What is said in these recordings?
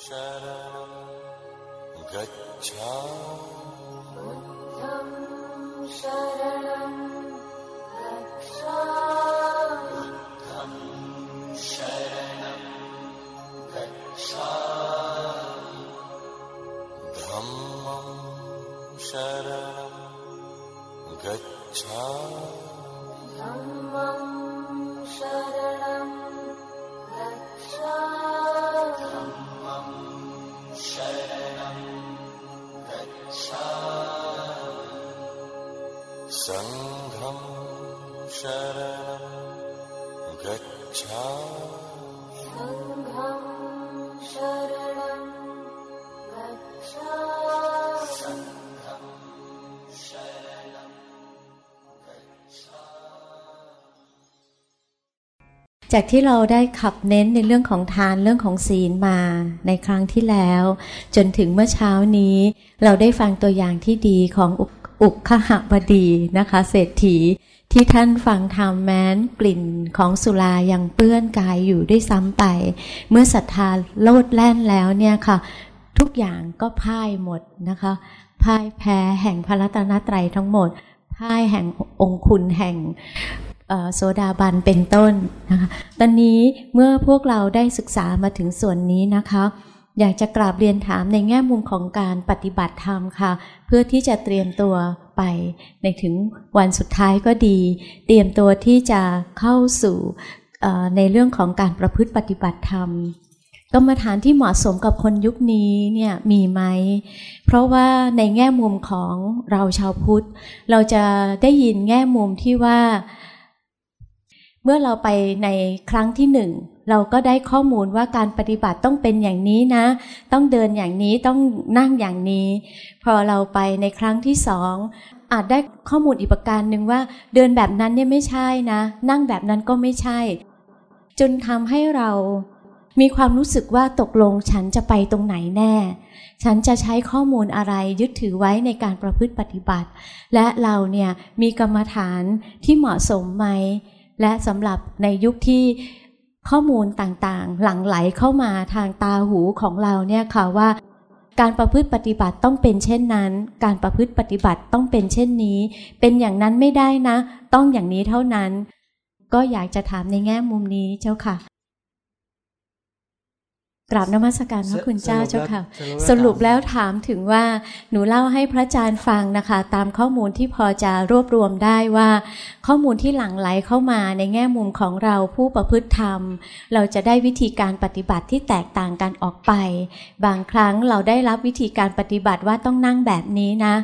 शरणं गच्छा शरणं गच्छा शरणं गच्छा धम्मं शरणं गच्छा จากที่เราได้ขับเน้นในเรื่องของทานเรื่องของศีลมาในครั้งที่แล้ว จนถึงเมื่อเช้านี้ เราได้ฟังตัวอย่างที่ดีของอุกขหบดีนะคะ เศรษฐีที่ท่านฟังธรรมแม้นกลิ่นของสุรายังเปื้อนกายอยู่ด้วยซ้ำไป เมื่อศรัทธาโลดแล่นแล้วเนี่ยค่ะ ทุกอย่างก็พ่ายหมดนะคะพ่ายแพ้แห่งพระรัตนตรัยทั้งหมดพ่ายแห่งองคุณแห่ง โซดาบันเป็นต้นนะคะตอนนี้เมื่อพวกเราได้ศึกษามาถึงส่วนนี้นะคะ อยากจะกราบเรียนถามในแง่มุมของการปฏิบัติธรรมค่ะ เพื่อที่จะเตรียมตัวไป ในถึงวันสุดท้ายก็ดี เตรียมตัวที่จะเข้าสู่ในเรื่องของการประพฤติปฏิบัติธรรมกรรมฐานที่เหมาะสมกับคนยุคนี้เนี่ยมีไหม เพราะว่าในแง่มุมของเราชาวพุทธ เราจะได้ยินแง่มุมที่ว่า เมื่อเราไปในครั้งที่หนึ่งเราก็ได้ข้อมูลว่าการปฏิบัติต้องเป็นอย่างนี้นะ ต้องเดินอย่างนี้ต้องนั่งอย่างนี้ พอเราไปในครั้งที่สองอาจได้ข้อมูลอีกประการหนึ่งว่า เดินแบบนั้นเนี่ยไม่ใช่นะ นั่งแบบนั้นก็ไม่ใช่ จนทำให้เรามีความรู้สึกว่าตกลงฉันจะไปตรงไหนแน่ ฉันจะใช้ข้อมูลอะไรยึดถือไว้ในการประพฤติปฏิบัติ และเราเนี่ยมีกรรมฐานที่เหมาะสมไหม และสำหรับในยุคที่ข้อมูลต่างๆ หลั่งไหลเข้ามาทางตาหูของเราเนี่ยค่ะว่า การประพฤติปฏิบัติต้องเป็นเช่นนั้น การประพฤติปฏิบัติต้องเป็นเช่นนี้ เป็นอย่างนั้นไม่ได้นะ ต้องอย่างนี้เท่านั้น ก็อยากจะถามในแง่มุมนี้เจ้าค่ะ กราบนมัสการพระคุณเจ้าเจ้าค่ะ สรุปแล้วถามถึงว่าหนูเล่าให้พระอาจารย์ฟังนะคะ ตามข้อมูลที่พอจะรวบรวมได้ว่า ข้อมูลที่หลั่งไหลเข้ามาในแง่มุมของเราผู้ประพฤติธรรม เราจะได้วิธีการปฏิบัติที่แตกต่างกันออกไป บางครั้งเราได้รับวิธีการปฏิบัติว่าต้องนั่งแบบนี้นะ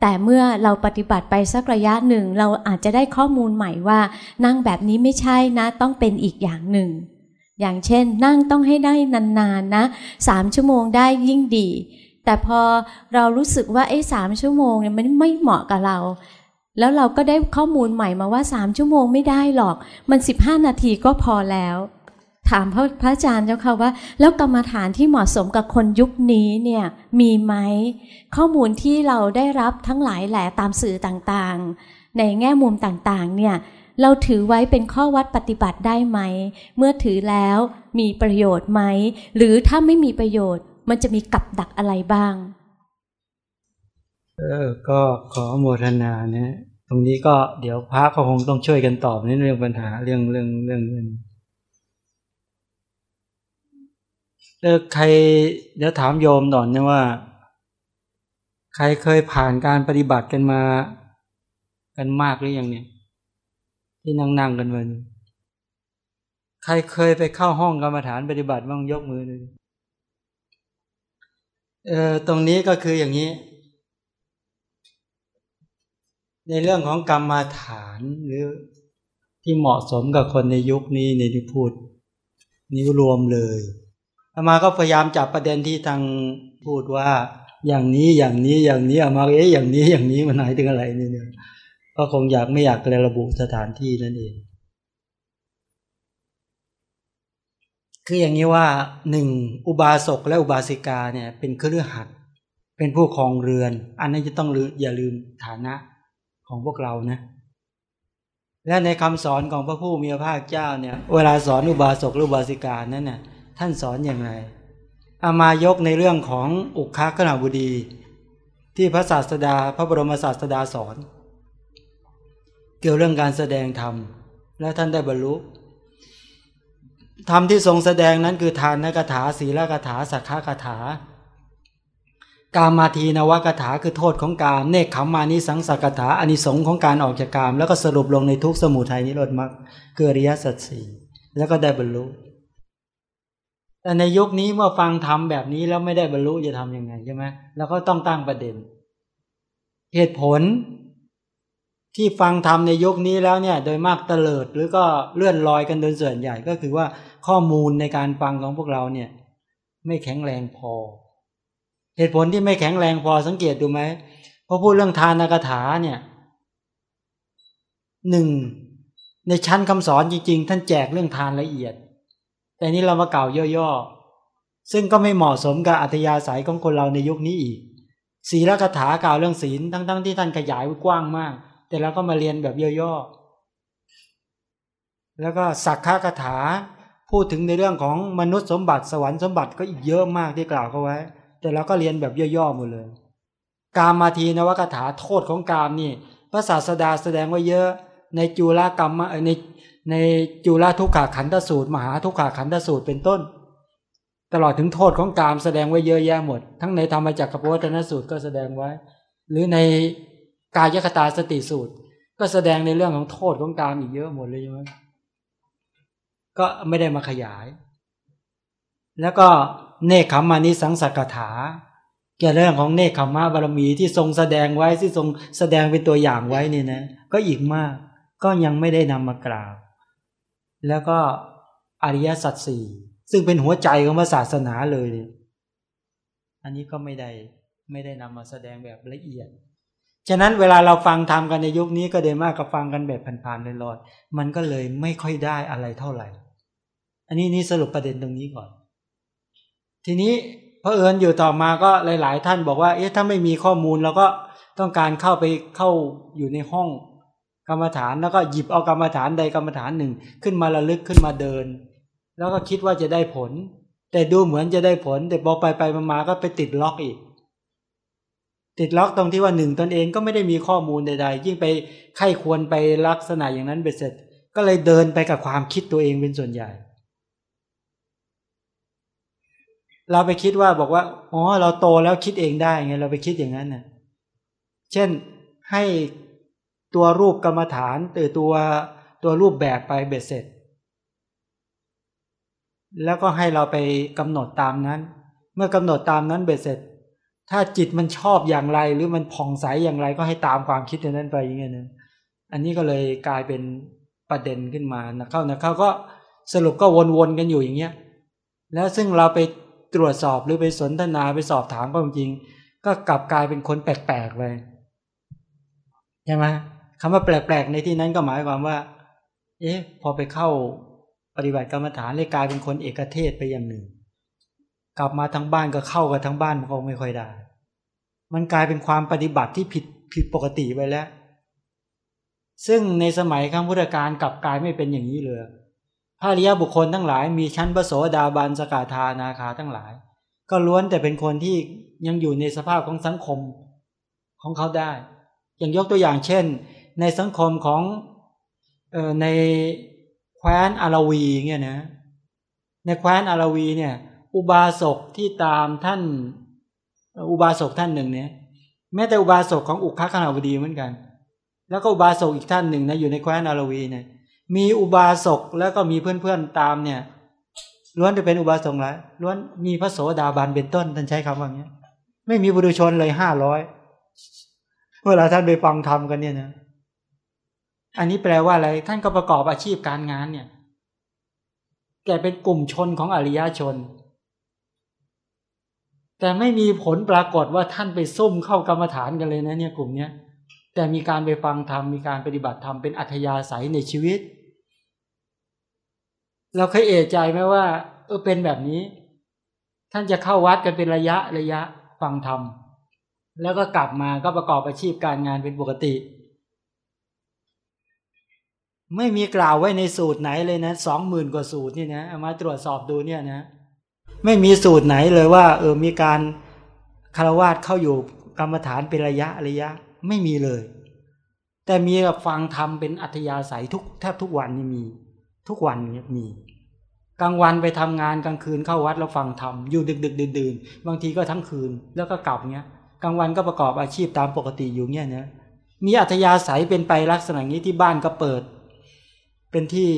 แต่เมื่อเราปฏิบัติไปสักระยะหนึ่ง เราอาจจะได้ข้อมูลใหม่ว่า นั่งแบบนี้ไม่ใช่นะต้องเป็นอีกอย่างหนึ่ง อย่างเช่น นั่งต้องให้ได้นานๆนะสามชั่วโมงได้ยิ่งดี แต่พอเรารู้สึกว่าไอ้สามชั่วโมงเนี่ยมันไม่เหมาะกับเรา แล้วเราก็ได้ข้อมูลใหม่มาว่าสามชั่วโมงไม่ได้หรอก มันสิบห้านาทีก็พอแล้ว ถามพระพระอาจารย์เจ้าค่ะว่า แล้วกรรมฐานที่เหมาะสมกับคนยุคนี้เนี่ยมีไหมข้อมูลที่เราได้รับทั้งหลายแหละตามสื่อต่างๆ ในแง่มุมต่างๆเนี่ย เราถือไว้เป็นข้อวัดปฏิบัติได้ไหม เมื่อถือแล้วมีประโยชน์ไหม หรือถ้าไม่มีประโยชน์ มันจะมีกับดักอะไรบ้าง เออ ก็ขอโมทนาเนี่ยตรงนี้ก็เดี๋ยวพระก็คงต้องช่วยกันตอบในเรื่องปัญหาเรื่องเรื่องเรื่องเรื่องเออใครเดี๋ยวถามโยมหน่อยนะว่า ใครเคยผ่านการปฏิบัติกันมา กันมากหรือยังเนี่ย ที่นั่งนั่งกันวันใครเคยไปเข้าห้องกรรมฐานปฏิบัติบ้างยกมือเลยเออตรงนี้ก็คืออย่างนี้ ในเรื่องของกรรมฐานหรือที่เหมาะสมกับคนในยุคนี้ในที่พูดนิ้วรวมเลยอามาก็พยายามจับประเด็นที่ทางพูดว่า อย่างนี้อย่างนี้อย่างนี้อามาเอ๊ะอย่างนี้อย่างนี้มันหมายถึงอะไรเนี่ย ก็คงอยากไม่อยากระบุสถานที่นั่นเอง คืออย่างนี้ว่าหนึ่งอุบาสกและอุบาสิกาเนี่ยเป็นเครือขัดเป็นผู้ครองเรือน อันนี้จะต้องอย่าลืมฐานะของพวกเรานะและในคำสอนของพระผู้มีพระภาคเจ้าเนี่ยเวลาสอนอุบาสกหรืออุบาสิกานั้นเนี่ยท่านสอนอย่างไรอามายกในเรื่องของอุคาขณาบุดี ที่พระศาสดาพระบรมศาสดาสอน เกี่ยวเรื่องการแสดงธรรม และท่านได้บรรลุธรรมที่ทรงแสดงนั้นคือทานนกถาศีลกถาสักขากถาการมาทีนวกถาคือโทษของกาม เนคขมมานิสังสักถาอานิสงของการออกจากกาม แล้วก็สรุปลงในทุกสมุทัยนิโรธมรรคเกิริยสัจสี่แล้วก็ได้บรรลุ แต่ในยุคนี้เมื่อฟังธรรมแบบนี้แล้วไม่ได้บรรลุจะทํำยังไงใช่ไหมแล้วก็ต้องตั้งประเด็น เหตุผล ที่ฟังธรรมในยุคนี้แล้วเนี่ย โดยมากเตลิดหรือก็เลื่อนลอยกันโดยส่วนใหญ่ก็คือว่าข้อมูลในการฟังของพวกเราเนี่ย ไม่แข็งแรงพอ เหตุผลที่ไม่แข็งแรงพอสังเกตดูไหมพอพูดเรื่องทานกถาเนี่ยหนึ่งในชั้นคำสอนจริง ๆ ท่านแจกเรื่องทานละเอียด แต่นี้เรามาเก่าย่อๆซึ่งก็ไม่เหมาะสมกับอัธยาศัยของคนเราในยุคนี้อีกศีลกถากล่าวเรื่องศีลทั้งๆที่ท่านขยายกว้างมาก แต่เราก็มาเรียนแบบย่อๆแล้วก็สักขะคถาพูดถึงในเรื่องของมนุษย์สมบัติสวรรค์สมบัติก็อีกเยอะมากที่กล่าวเขาไว้ แต่เราก็เรียนแบบย่อๆหมดเลย กามมาทีนวกถาโทษของกามนี่พระศาสดาแสดงไว้เยอะในจุลกรรมในในจุลทุกขาขันธสูตร มหาทุกขาขันธสูตรเป็นต้น ตลอดถึงโทษของกามแสดงไว้เยอะแยะหมด ทั้งในธรรมจักรพวัฒนสูตรก็แสดงไว้ หรือใน กายคตาสติสูตร ก็แสดงในเรื่องของโทษของกามอีกเยอะหมดเลยใช่ไหมก็ไม่ได้มาขยาย แล้วก็เนคขมานิสังสักถาเกี่ยวเรื่องของเนคขมาบารมีที่ทรงแสดงไว้ที่ทรงแสดงเป็นตัวอย่างไว้นี่นะ ก็อีกมาก ก็ยังไม่ได้นำมากราบแล้วก็อริยสัจสี่ซึ่งเป็นหัวใจของศาสนาเลย อันนี้ก็ไม่ได้ไม่ได้นำมาแสดงแบบละเอียด ฉะนั้นเวลาเราฟังทำกันในยุคนี้ก็เดมากกับฟังกันแบบผ่านๆลอยๆมันก็เลยไม่ค่อยได้อะไรเท่าไหร่ อันนี้นี่สรุปประเด็นตรงนี้ก่อน ทีนี้พระเอิญอยู่ต่อมาก็หลาย ๆ ท่านบอกว่า เอ๊ะถ้าไม่มีข้อมูลเราก็ต้องการเข้าไปเข้าอยู่ในห้องกรรมฐานแล้วก็หยิบเอากรรมฐานใดกรรมฐานหนึ่ง ขึ้นมาระลึกขึ้นมาเดิน แล้วก็คิดว่าจะได้ผล แต่ดูเหมือนจะได้ผล แต่พอไปไปมาก็ไปติดล็อกอีก ติดล็อกตรงที่ว่าหนึ่งตนเองก็ไม่ได้มีข้อมูลใด ๆ ยิ่งไปไข้ควรไปลักษณะอย่างนั้นเบ็ดเสร็จ ก็เลยเดินไปกับความคิดตัวเองเป็นส่วนใหญ่ เราไปคิดว่าบอกว่าอ๋อเราโตแล้วคิดเองได้ไงเราไปคิดอย่างนั้นน่ะเช่นให้ตัวรูปกรรมฐานตือตัวตัวรูปแบบไปเบ็ดเสร็จ แล้วก็ให้เราไปกำหนดตามนั้น เมื่อกำหนดตามนั้นเบ็ดเสร็จ ถ้าจิตมันชอบอย่างไร หรือมันผ่องใสอย่างไรก็ให้ตามความคิดนั้นไปอย่างเงี้ยนะอันนี้ก็เลยกลายเป็นประเด็นขึ้นมานะเข้านะเข้าก็สรุปก็วนๆกันอยู่อย่างเงี้ยแล้วซึ่งเราไปตรวจสอบหรือไปสนทนาไปสอบถามก็จริง ก็กลับกลายเป็นคนแปลกๆไปใช่ไหมคำว่าแปลกๆในที่นั้นก็หมายความว่า เอ๊ะ พอไปเข้าปฏิบัติกรรมฐานเลยกลายเป็นคนเอกเทศไปอย่างหนึ่ง กลับมาทั้งบ้านก็เข้ากับทั้งบ้านมันก็ไม่ค่อยได้ มันกลายเป็นความปฏิบัติที่ผิดผิดปกติไปแล้ว ซึ่งในสมัยครั้งพุทธกาลกลับกลายไม่เป็นอย่างนี้เลยพระริยบุคคลทั้งหลาย มีชั้นพระโสดาบันสกาธานาคาทั้งหลาย ก็ล้วนแต่เป็นคนที่ยังอยู่ในสภาพของสังคมของเขาได้ อย่างยกตัวอย่างเช่น ในสังคมของออในแคว้นอาราวีเนี่ยนะในแคว้นอาราวีเนี่ย อุบาสกที่ตามท่าน อุบาสกท่านหนึ่งเนี่ยแม้แต่อุบาสกของอุคาคณาวดีเหมือนกัน แล้วก็อุบาสกอีกท่านหนึ่งนะอยู่ในแคว้นอารวีเนี่ยมีอุบาสกแล้วก็มีเพื่อนๆตามเนี่ยล้วนจะเป็นอุบาสกแล้วล้วนมีพระโสดาบันเป็นต้นท่านใช้คำว่าอย่างนี้ไม่มีบุรุชนเลยห้าร้อยเวลาท่านไปฟังธรรมกันเนี่ยนะอันนี้แปลว่าอะไร ท่านก็ประกอบอาชีพการงานเนี่ย แกเป็นกลุ่มชนของอริยชน แต่ไม่มีผลปรากฏว่าท่านไปซุ่มเข้ากรรมฐานกันเลยนะเนี่ยกลุ่มเนี้ยแต่มีการไปฟังธรรมมีการปฏิบัติธรรมเป็นอัธยาศัยในชีวิต เราเคยเอะใจไหมว่า เออเป็นแบบนี้ ท่านจะเข้าวัดกันเป็นระยะระยะฟังธรรมแล้วก็กลับมาก็ประกอบอาชีพการงานเป็นปกติ ไม่มีกล่าวไว้ในสูตรไหนเลยนะสองหมื่นกว่าสูตรนี่นะมาตรวจสอบดูเนี่ยนะ ไม่มีสูตรไหนเลยว่า เออมีการคารวาสเข้าอยู่กรรมฐานเป็นระยะระยะ ไม่มีเลย แต่มีกับฟังธรรมเป็นอัธยาศัยทุกแทบทุกวันนี่มี ทุกวันนี่มีกลางวันไปทำงานกลางคืนเข้าวัดแล้วฟังธรรมอยู่ดึกดึกดื่นบางทีก็ทั้งคืนแล้วก็กลับเงี้ยกลางวันก็ประกอบอาชีพตามปกติอยู่เงี้ยนะมีอัธยาศัยเป็นไปลักษณะนี้ที่บ้านก็เปิด เป็นที่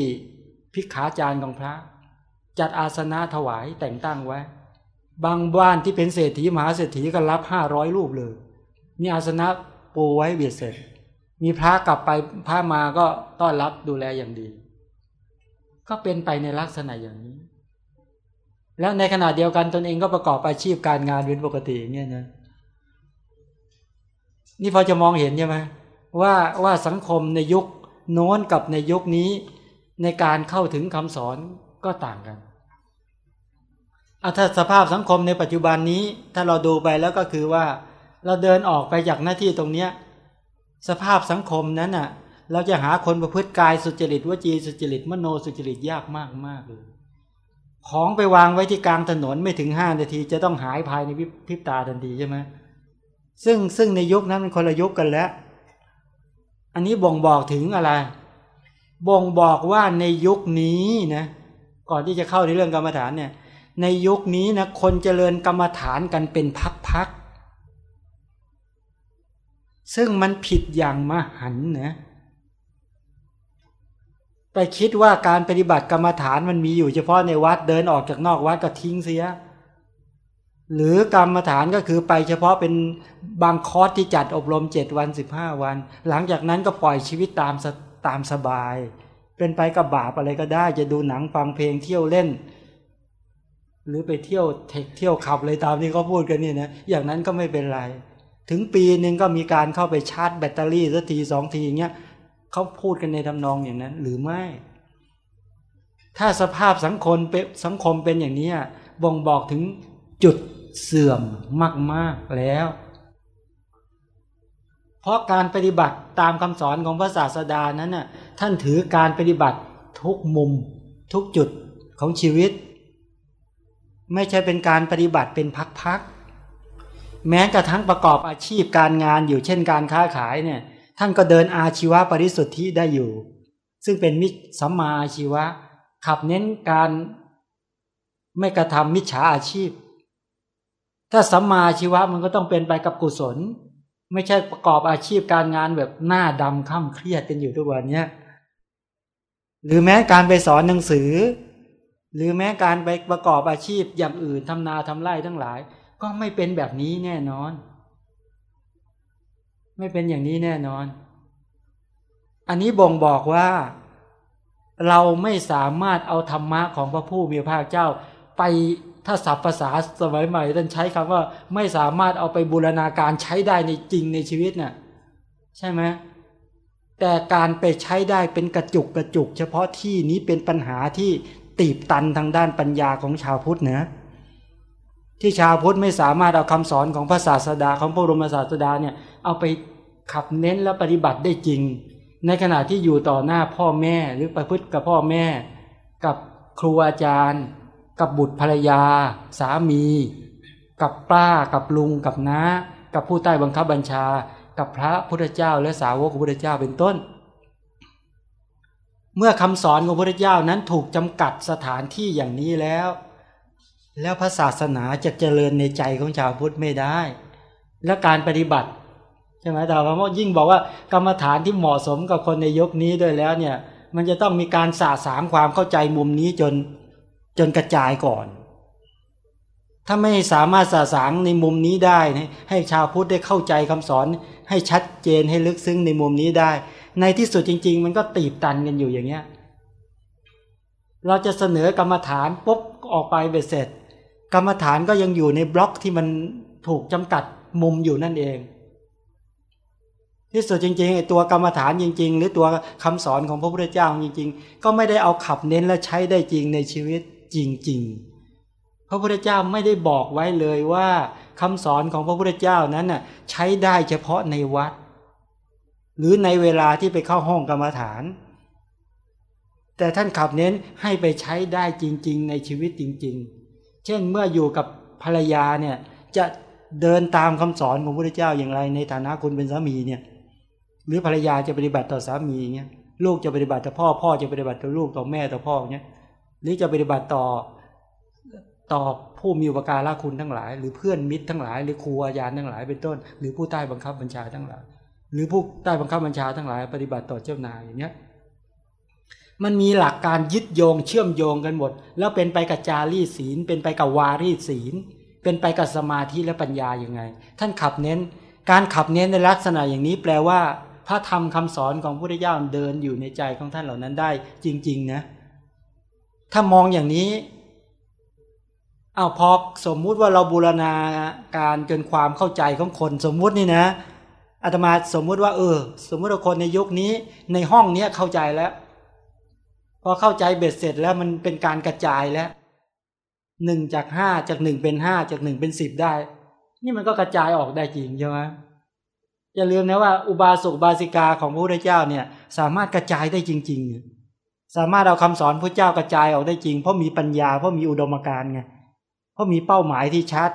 พิกขาจารย์ของพระ จัดอาสนะถวายแต่งตั้งไว้ บางบ้านที่เป็นเศรษฐีมหาเศรษฐีก็รับห้าร้อยรูปเลย มีอาสนะปูไว้เบียดเสร็จ มีพระกลับไปพระมาก็ต้อนรับดูแลอย่างดี ก็เป็นไปในลักษณะอย่างนี้ แล้วในขณะเดียวกันตนเองก็ประกอบอาชีพการงานเป็นปกติเนี่ยนะนี่พอจะมองเห็นใช่ไหมว่าว่าสังคมในยุคโน้นกับในยุคนี้ในการเข้าถึงคำสอน ก็ต่างกันเอาถ้าสภาพสังคมในปัจจุบันนี้ ถ้าเราดูไปแล้วก็คือว่าเราเดินออกไปจากหน้าที่ตรงเนี้ยสภาพสังคมนั้นน่ะ เราจะหาคนประพฤติกายสุจริตวจีสุจริตมโนสุจริตยากมากมากเลยของไปวางไว้ที่กลางถนนไม่ถึงห้านาที จะต้องหายภายในพริบตาทันทีใช่ไหมซึ่งซึ่งในยุคนั้นมันคนละยุคกันแล้ว อันนี้บ่งบอกถึงอะไร บ่งบอกว่าในยุคนี้นะ ก่อนที่จะเข้าในเรื่องกรรมฐานเนี่ย ในยุคนี้นะคนเจริญกรรมฐานกันเป็นพักๆซึ่งมันผิดอย่างมหันนะไปคิดว่าการปฏิบัติกรรมฐานมันมีอยู่เฉพาะในวัดเดินออกจากนอกวัดก็ทิ้งเสีย หรือกรรมฐานก็คือไปเฉพาะเป็นบางคอร์สที่จัดอบรมเจ็ดวันสิบห้าวัน หลังจากนั้นก็ปล่อยชีวิตตามตามสบาย เป็นไปกับบาปอะไรก็ได้ จะดูหนังฟังเพลงเที่ยวเล่น หรือไปเที่ยวเธคเที่ยวผับเลยตามที่เขาพูดกันนี่นะอย่างนั้นก็ไม่เป็นไร ถึงปีหนึ่งก็มีการเข้าไปชาร์จแบตเตอรี่สักทีสองทีอย่างเงี้ยเขาพูดกันในทำนองอย่างนั้น หรือไม่ ถ้าสภาพสังคมเป็นสังคมเป็นอย่างนี้บ่งบอกถึงจุดเสื่อมมาก ๆ แล้ว เพราะการปฏิบัติตามคำสอนของพระศาสดานั้นน่ะ ท่านถือการปฏิบัติทุกมุมทุกจุดของชีวิต ไม่ใช่เป็นการปฏิบัติเป็นพักๆแม้กระทั่งประกอบอาชีพการงานอยู่เช่นการค้าขายเนี่ยท่านก็เดินอาชีวะปริสุทธิ์ที่ได้อยู่ ซึ่งเป็นมิสัมมาอาชีวะ ขับเน้นการไม่กระทำมิจฉาอาชีพ ถ้าสัมมาอาชีวะมันก็ต้องเป็นไปกับกุศล ไม่ใช่ประกอบอาชีพการงานแบบหน้าดำข้ามเครียดกันอยู่ทุกวันเนี้ย หรือแม้การไปสอนหนังสือ หรือแม้การไปประกอบอาชีพอย่างอื่นทำนาทำไร่ทั้งหลาย ก็ไม่เป็นแบบนี้แน่นอน ไม่เป็นอย่างนี้แน่นอน อันนี้บ่งบอกว่า เราไม่สามารถเอาธรรมะของพระผู้มีพระเจ้า ไปถ้าศัพท์ภาษาสมัยใหม่ท่านใช้คำว่า ไม่สามารถเอาไปบูรณาการใช้ได้ในจริงในชีวิตนะ่ะ ใช่ไหม แต่การไปใช้ได้เป็นกระจุกกระจุก เฉพาะที่นี้เป็นปัญหาที่ตีบตันทางด้านปัญญาของชาวพุทธนะที่ชาวพุทธไม่สามารถเอาคำสอนของพระศาสดาของพระบรมศาสดาเนี่ยเอาไปขับเน้นและปฏิบัติได้จริง ในขณะที่อยู่ต่อหน้าพ่อแม่หรือประพฤติกับพ่อแม่ กับครูอาจารย์ กับบุตรภรรยา สามี กับป้ากับลุงกับน้า กับผู้ใต้บังคับบัญชา กับพระพุทธเจ้าและสาวกของพุทธเจ้าเป็นต้น เมื่อคำสอนของพระพุทธเจ้านั้นถูกจำกัดสถานที่อย่างนี้แล้ว แล้วพระศาสนาจะเจริญในใจของชาวพุทธไม่ได้ และการปฏิบัติใช่ไหมแต่ว่ายิ่งบอกว่ากรรมฐานที่เหมาะสมกับคนในยุคนี้ด้วยแล้วเนี่ยมันจะต้องมีการสาสางความเข้าใจมุมนี้จนจนกระจายก่อน ถ้าไม่สามารถสาสางในมุมนี้ได้ ให้ชาวพุทธได้เข้าใจคำสอน ให้ชัดเจนให้ลึกซึ้งในมุมนี้ได้ ในที่สุดจริง ๆ มันก็ตีบตันกันอยู่อย่างเงี้ยเราจะเสนอกรรมฐานปุ๊บออกไปเบ็ดเสร็จ กรรมฐานก็ยังอยู่ในบล็อกที่มันถูกจำกัดมุมอยู่นั่นเอง ที่สุดจริงๆไอ้ตัวกรรมฐานจริง ๆ หรือตัวคำสอนของพระพุทธเจ้าจริง ๆ ก็ไม่ได้เอาขับเน้นและใช้ได้จริงในชีวิตจริง ๆ พระพุทธเจ้าไม่ได้บอกไว้เลยว่า คำสอนของพระพุทธเจ้านั้นน่ะใช้ได้เฉพาะในวัด หรือในเวลาที่ไปเข้าห้องกรรมฐาน แต่ท่านขับเน้นให้ไปใช้ได้จริง ๆ ในชีวิตจริง ๆ เช่นเมื่ออยู่กับภรรยาเนี่ยจะเดินตามคำสอนของพระพุทธเจ้าอย่างไร ในฐานะคุณเป็นสามีเนี่ยหรือภรรยาจะปฏิบัติต่อสามีเงี้ยลูกจะปฏิบัติต่อพ่อพ่อจะปฏิบัติต่อลูกต่อแม่ต่อพ่อเงี้ยหรือจะปฏิบัติต่อ ต่อผู้มีอุปการะคุณทั้งหลาย หรือเพื่อนมิตรทั้งหลาย หรือครูอาจารย์ทั้งหลายเป็นต้น หรือผู้ใต้บังคับบัญชาทั้งหลาย หรือผู้ใต้บังคับบัญชาทั้งหลาย ปฏิบัติต่อเจ้านายอย่างเงี้ยมันมีหลักการยึดโยงเชื่อมโยงกันหมด แล้วเป็นไปกับจารีศีล เป็นไปกับวารีศีล เป็นไปกับสมาธิและปัญญาอย่างไง ท่านขับเน้น การขับเน้นในลักษณะอย่างนี้แปลว่า พระธรรมคำสอนของพระพุทธเจ้าเดินอยู่ในใจของท่านเหล่านั้นได้ จริง ๆ นะ ถ้ามองอย่างนี้ เอาพอสมมุติว่าเราบูรณาการจนความเข้าใจของคนสมมุตินี่นะอาตมาสมมุติว่าเออ สมมุติว่าคนในยุคนี้ในห้องเนี้ยเข้าใจแล้ว พอเข้าใจเบ็ดเสร็จแล้วมันเป็นการกระจายแล้วหนึ่งจากห้าจากหนึ่งเป็นห้าจากหนึ่งเป็นสิบได้ นี่มันก็กระจายออกได้จริงใช่ไหมอย่าลืมนะว่าอุบาสกบาสิกาของพระพุทธเจ้าเนี่ย สามารถกระจายได้จริง ๆ สามารถเอาคำสอนพระเจ้ากระจายออกได้จริง เพราะมีปัญญาเพราะมีอุดมการณ์ไง เพราะมีเป้าหมายที่ชัด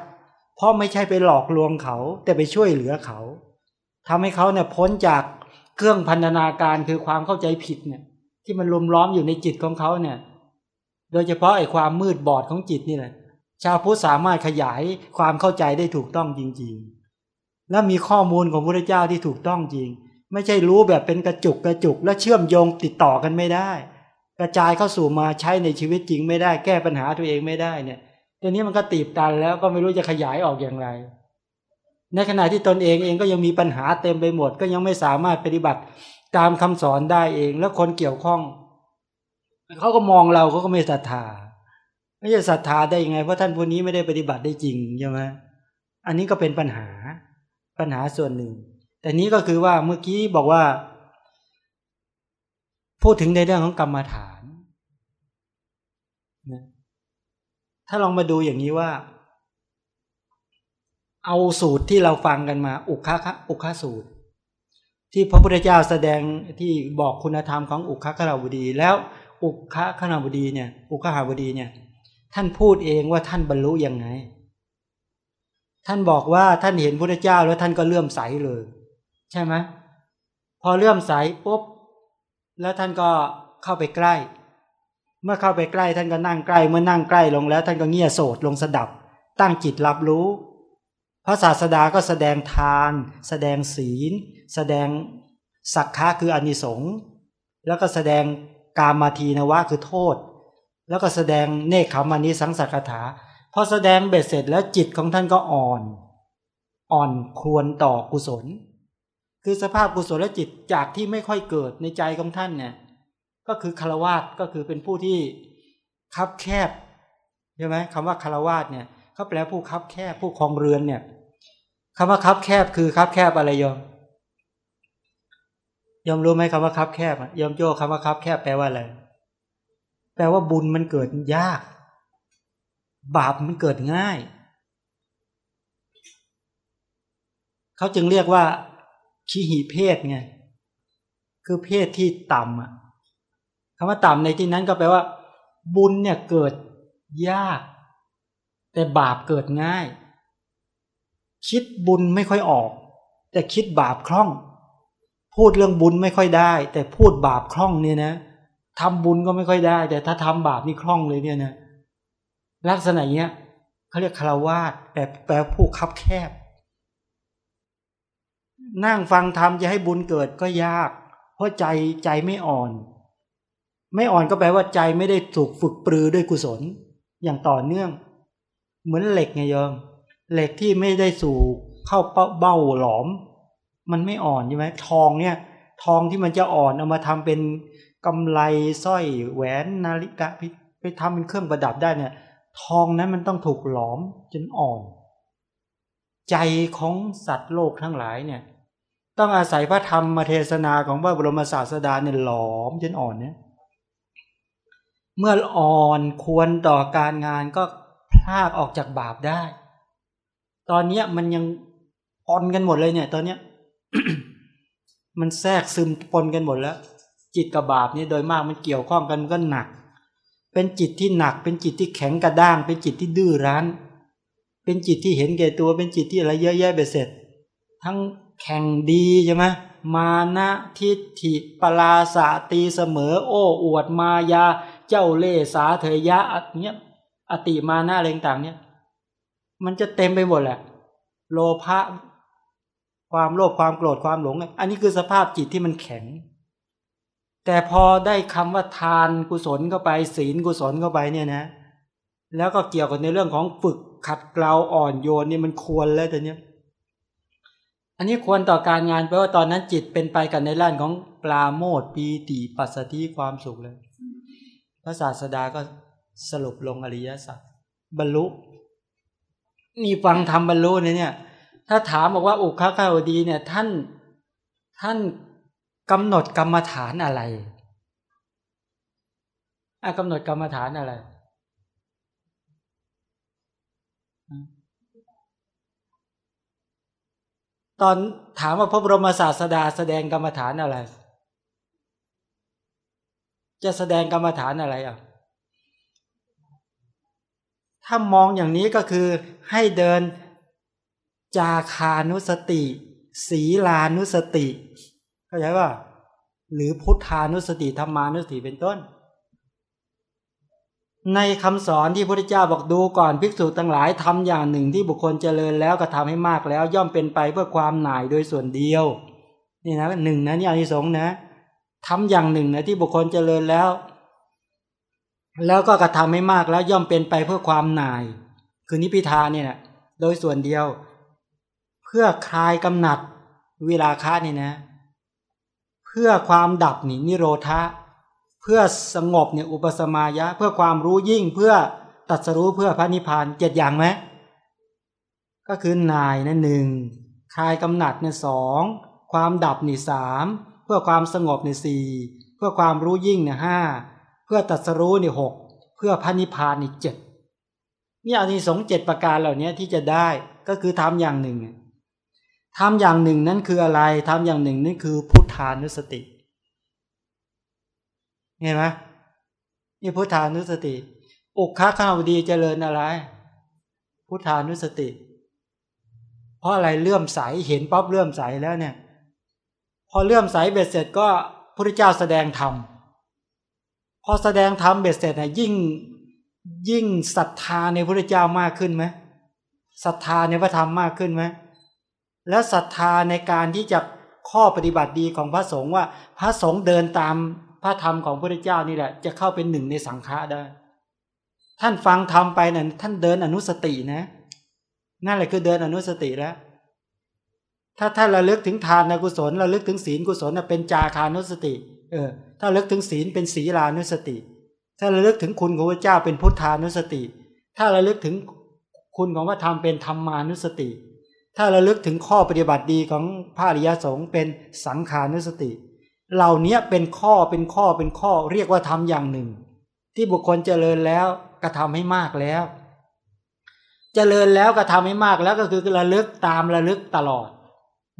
เพราะไม่ใช่ไปหลอกลวงเขา แต่ไปช่วยเหลือเขาทำให้เขาเนี่ยพ้นจากเครื่องพันธนาการคือความเข้าใจผิดเนี่ย ที่มันลุมล้อมอยู่ในจิตของเขาเนี่ย โดยเฉพาะไอ้ความมืดบอดของจิตนี่แหละชาวพุทธสามารถขยายความเข้าใจได้ถูกต้องจริง ๆ และมีข้อมูลของพระเจ้าที่ถูกต้องจริง ไม่ใช่รู้แบบเป็นกระจุกกระจุก และเชื่อมโยงติดต่อกันไม่ได้ กระจายเข้าสู่มาใช้ในชีวิตจริงไม่ได้ แก้ปัญหาตัวเองไม่ได้เนี่ย ตัวนี้มันก็ตีบตันแล้วก็ไม่รู้จะขยายออกอย่างไร ในขณะที่ตนเองเองก็ยังมีปัญหาเต็มไปหมด ก็ยังไม่สามารถปฏิบัติตามคำสอนได้เอง แล้วคนเกี่ยวข้องเขาก็มองเราเขาก็ไม่ศรัทธาไม่จะศรัทธาได้ยังไง เพราะท่านผู้นี้ไม่ได้ปฏิบัติได้จริงใช่ไหมอันนี้ก็เป็นปัญหาปัญหาส่วนหนึ่ง แต่นี้ก็คือว่าเมื่อกี้บอกว่า พูดถึงในเรื่องของกรรมฐานนะ ถ้าลองมาดูอย่างนี้ว่า เอาสูตรที่เราฟังกันมา อุคคะอุคสูตร ที่พระพุทธเจ้าแสดงที่บอกคุณธรรมของอุคขราบดี แล้วอุคขราบดีเนี่ยอุคหาบดีเนี่ย ท่านพูดเองว่าท่านบรรลุยังไง ท่านบอกว่าท่านเห็นพระเจ้าแล้วท่านก็เลื่อมใสเลย ใช่ไหมพอเลื่อมใสปุ๊บแล้วท่านก็เข้าไปใกล้ เมื่อเข้าไปใกล้ท่านก็นั่งใกล้ เมื่อนั่งใกล้ลงแล้ว ท่านก็เงี่ยโสดลงสดับ ตั้งจิตรับรู้ พระศาสดาก็แสดงทาน แสดงศีล แสดงสักขะคืออนิสงส์แล้วก็แสดงกามาทีนวะคือโทษ แล้วก็แสดงเนคขมานิสังสักถาพอแสดงเบ็ดเสร็จแล้วจิตของท่านก็อ่อน อ่อนควรต่อกุศล คือสภาพกุศลและจิตจากที่ไม่ค่อยเกิดในใจของท่านเนี่ย ก็คือคารวาสก็คือเป็นผู้ที่คับแคบใช่ไหมคำว่าคารวาสเนี่ยเขาแปลผู้คับแคบผู้คลองเรือนเนี่ยคำว่าคับแคบคือคับแคบอะไรยอมยอมรู้ไหมคำว่าคับแคบยอมโจ้คำว่าคับแคบแปลว่าอะไรแปลว่าบุญมันเกิดยาก บาปมันเกิดง่ายเขาจึงเรียกว่าชีหิเพศไงคือเพศที่ต่ำอะ คำว่าต่ำในที่นั้นก็แปลว่า บุญเนี่ยเกิดยาก แต่บาปเกิดง่าย คิดบุญไม่ค่อยออก แต่คิดบาปคล่อง พูดเรื่องบุญไม่ค่อยได้ แต่พูดบาปคล่องเนี่ยนะทำบุญก็ไม่ค่อยได้ แต่ถ้าทำบาปนี่คล่องเลยเนี่ยนะลักษณะเนี้ยเขาเรียกคารวาสแปลแปลผู้คับแคบ นั่งฟังธรรมจะให้บุญเกิดก็ยาก เพราะใจใจไม่อ่อน ไม่อ่อนก็แปลว่าใจไม่ได้ถูกฝึกปรือด้วยกุศล อย่างต่อเนื่อง เหมือนเหล็กไงโยมเหล็กที่ไม่ได้สู่เข้าเบ้าหลอม มันไม่อ่อนใช่ไหมทองเนี่ย ทองที่มันจะอ่อนเอามาทำเป็นกำไรสร้อยแหวนนาฬิกาไปทำเป็นเครื่องประดับได้เนี่ย ทองนั้นมันต้องถูกหลอมจนอ่อน ใจของสัตว์โลกทั้งหลายเนี่ยต้องอาศัยพระธรรมมาเทศนาของพระบรมศาสดาเนี่ยหลอมจนอ่อนเนี่ย เมื่ออ่อนควรต่อการงานก็พลากออกจากบาปได้ ตอนนี้มันยังปนกันหมดเลยเนี่ย ตอนเนี้ยมันแทรกซึมปนกันหมดแล้ว จิตกับบาปนี่โดยมากมันเกี่ยวข้องกันมันก็หนัก เป็นจิตที่หนัก เป็นจิตที่แข็งกระด้าง เป็นจิตที่ดื้อรั้น เป็นจิตที่เห็นแก่ตัว เป็นจิตที่อะไรเยอะแยะไปเสร็จ ทั้งแข่งดีใช่ไหมมานะทิฏฐิปลาสะตีเสมอ โอ้อวดมายา เจ้าเล่สาเถยะเนี้ยอติมานะอะไรต่างเนี่ยมันจะเต็มไปหมดแหละ โลภะความโลภความโกรธความหลง อันนี้คือสภาพจิตที่มันแข็ง แต่พอได้คำว่าทานกุศลเข้าไป ศีลกุศลเข้าไปเนี่ยนะ แล้วก็เกี่ยวกับในเรื่องของฝึกขัดเกลาอ่อนโยนนี่มันควรแล้วแต่เนี้ยอันนี้ควรต่อการงานเพราะว่าตอนนั้นจิตเป็นไปกันในร่านของปลาโมดปีติปัสสติความสุขเลย ระศาสดาก็สรุปลงอริยสัจบรรลุนี่ฟังทำบรรลุเนี่ย ถ้าถามบอกว่าอุคคาวดีเนี่ยท่านท่านกำหนดกรรมฐานอะไรอะกำหนดกรรมฐานอะไร ตอนถามว่าพระบรมศาสดาแสดงกรรมฐานอะไร จะแสดงกรรมฐานอะไรอะ ถ้ามองอย่างนี้ก็คือให้เดินจาคานุสติ ศีลานุสติ เข้าใจว่าหรือพุทธานุสติธรรมานุสติเป็นต้น ในคำสอนที่พระพุทธเจ้าบอกดูก่อนภิกษุทั้งหลายทำอย่างหนึ่งที่บุคคลเจริญแล้วก็ทำให้มากแล้ว ย่อมเป็นไปเพื่อความหน่ายโดยส่วนเดียว นี่นะหนึ่งนะนี่อานิสงส์นะ ทำอย่างหนึ่งนะที่บุคคลเจริญแล้ว แล้วก็กระทำให้มากแล้วย่อมเป็นไปเพื่อความหน่าย คือนิพิทาเนี่ยนะโดยส่วนเดียว เพื่อคลายกำหนัดเวลาค้านี่นะ เพื่อความดับนี่นิโรธาเพื่อสงบเนี่ยอุปสมายะ เพื่อความรู้ยิ่งเพื่อตัดสรู้เพื่อพระนิพพานเจ็ดอย่างไหมก็คือนายนะหนึ่งคลายกำหนัดเนี่ยสองความดับนี่สาม พื่อความสงบเนี่ยสี่เพื่อความรู้ยิ่งเนี่ยห้าเพื่อตัดสรู้เนี่ยหกเพื่อพระนิพพานนี่เจ็ดนี่อันนี้สงเจ็ดประการเหล่านี้ที่จะได้ก็คือทำอย่างหนึ่งทำอย่างหนึ่งนั้นคืออะไรทำอย่างหนึ่งนั่นคือพุทธานุสติเห็นไหมนี่พุทธานุสติอุคคข้าวดีเจริญอะไร พุทธานุสติ เพราะอะไรเลื่อมใสเห็นป๊อบเลื่อมใสแล้วเนี่ย พอเลื่อมใสเบ็ดเสร็จก็พระเจ้าแสดงธรรมพอแสดงธรรมเบ็ดเสร็จเนี่ยยิ่งยิ่งศรัทธาในพระเจ้ามากขึ้นไหมศรัทธาในพระธรรมมากขึ้นไหมแล้วศรัทธาในการที่จะข้อปฏิบัติดีของพระสงฆ์ว่าพระสงฆ์เดินตามพระธรรมของพระเจ้านี่แหละ จะเข้าเป็นหนึ่งในสังฆะได้ ท่านฟังธรรมไปนะ่ะท่านเดินอนุสตินะ นั่นแหละคือเดินอนุสติแล้ว ถ้าท่าระลึกถึงทานนกุศลระลึกถึงศีลกุศลเป็นจาคานุสติ เออ ถ้าระลึกถึงศีลเป็นศีลานุสติ ถ้าระลึกถึงคุณของพระเจ้าเป็นพุทธานุสติ ถ้าระลึกถึงคุณของพระธรรมเป็นธรรมานุสติ ถ้าระลึกถึงข้อปฏิบัติดีของพระอริยสงฆ์เป็นสังขานุสติ เหล่านี้เป็นข้อเป็นข้อเป็นข้อเรียกว่าทำอย่างหนึ่ง ที่บุคคลเจริญแล้วกระทาให้มากแล้ว เจริญแล้วกระทาให้มากแล้วก็คือระลึกตามระลึกตลอด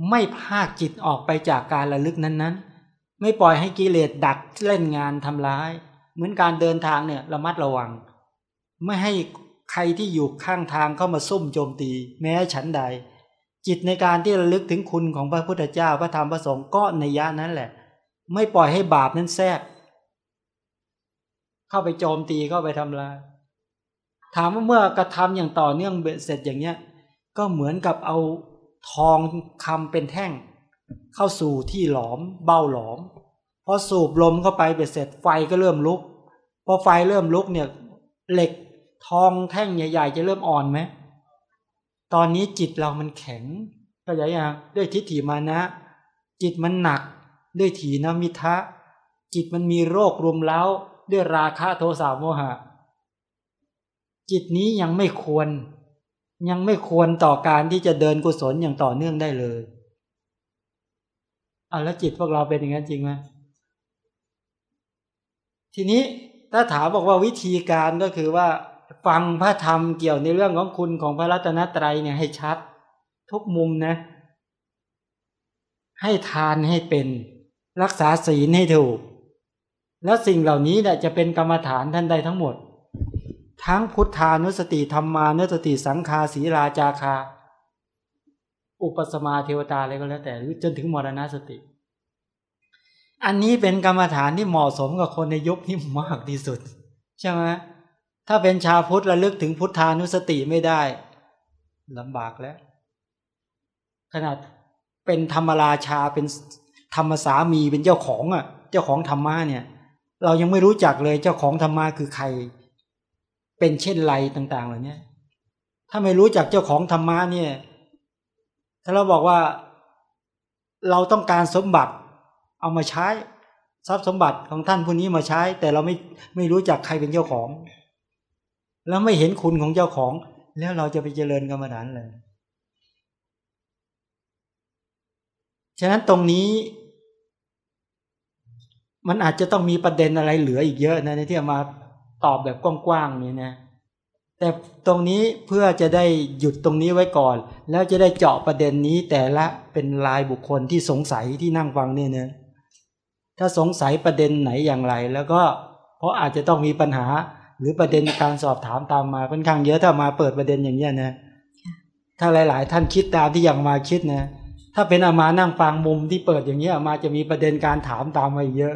ไม่พาจิตออกไปจากการระลึกนั้นๆ ไม่ปล่อยให้กิเลสดักเล่นงานทำร้าย เหมือนการเดินทางเนี่ยระมัดระวัง ไม่ให้ใครที่อยู่ข้างทางเข้ามาซุ่มโจมตี แม้ฉันใด จิตในการที่ระลึกถึงคุณของพระพุทธเจ้าพระธรรมพระสงฆ์ก็ในยะนั้นแหละ ไม่ปล่อยให้บาปนั้นแทรกเข้าไปโจมตีเข้าไปทำลายถามว่าเมื่อกระทำอย่างต่อเนื่องเสร็จอย่างเนี้ย ก็เหมือนกับเอา ทองคำเป็นแท่ง เข้าสู่ที่หลอมเบ้าหลอมพอสูบลมเข้าไปเบ็ดเสร็จไฟก็เริ่มลุกพอไฟเริ่มลุกเนี่ยเหล็กทองแท่งใหญ่ ๆ จะเริ่มอ่อนไหมตอนนี้จิตเรามันแข็งก็อย่างยังด้วยทิฏฐิมานะ จิตมันหนัก ด้วยถีนมิทะ จิตมันมีโรครุมเล้าด้วยราคะโทสะโมหะ จิตนี้ยังไม่ควร ยังไม่ควรต่อการที่จะเดินกุศลอย่างต่อเนื่องได้เลยอะแล้วจิตพวกเราเป็นอย่างนั้นจริงไหมทีนี้ถ้าถามบอกว่าวิธีการก็คือว่าฟังพระธรรมเกี่ยวในเรื่องของคุณของพระรัตนตรัยเนี่ยให้ชัด ทุกมุมนะ ให้ทานให้เป็น รักษาศีลให้ถูก แล้วสิ่งเหล่านี้เนี่ยจะเป็นกรรมฐานท่านได้ทั้งหมด ทั้งพุทธานุสติธรรมานุสติสังคาศีลาจาคา อุปสมาเทวตาอะไรก็แล้วแต่หรือจนถึงมรณสติ อันนี้เป็นกรรมฐานที่เหมาะสมกับคนในยุคนี้มากที่สุด ใช่ไหมถ้าเป็นชาวพุทธระลึกถึงพุทธานุสติไม่ได้ลำบากแล้ว ขนาดเป็นธรรมราชาเป็นธรรมสามีเป็นเจ้าของอะ เจ้าของธรรมะเนี่ย เรายังไม่รู้จักเลยเจ้าของธรรมะคือใคร เป็นเช่นไรต่าง ๆ เหล่านี้ถ้าไม่รู้จักเจ้าของธรรมะเนี่ย ถ้าเราบอกว่าเราต้องการสมบัติเอามาใช้ ทรัพย์สมบัติของท่านผู้นี้มาใช้ แต่เราไม่ไม่รู้จักใครเป็นเจ้าของ แล้วไม่เห็นคุณของเจ้าของ แล้วเราจะไปเจริญกรรมฐานเลยฉะนั้นตรงนี้ มันอาจจะต้องมีประเด็นอะไรเหลืออีกเยอะนะในที่มา ตอบแบบกว้างๆนี่นะ แต่ตรงนี้เพื่อจะได้หยุดตรงนี้ไว้ก่อน แล้วจะได้เจาะประเด็นนี้แต่ละเป็นรายบุคคลที่สงสัยที่นั่งฟังเนี่ยนะถ้าสงสัยประเด็นไหนอย่างไร แล้วก็เพราะอาจจะต้องมีปัญหา หรือประเด็นการสอบถามตามมาค่อนข้างเยอะถ้ามาเปิดประเด็นอย่างเนี้ยนะถ้าหลาย ๆ ท่านคิดตามที่อย่างมาคิดนะถ้าเป็นอามานั่งฟังมุมที่เปิดอย่างเงี้ยมาจะมีประเด็นการถามตามมาเยอะ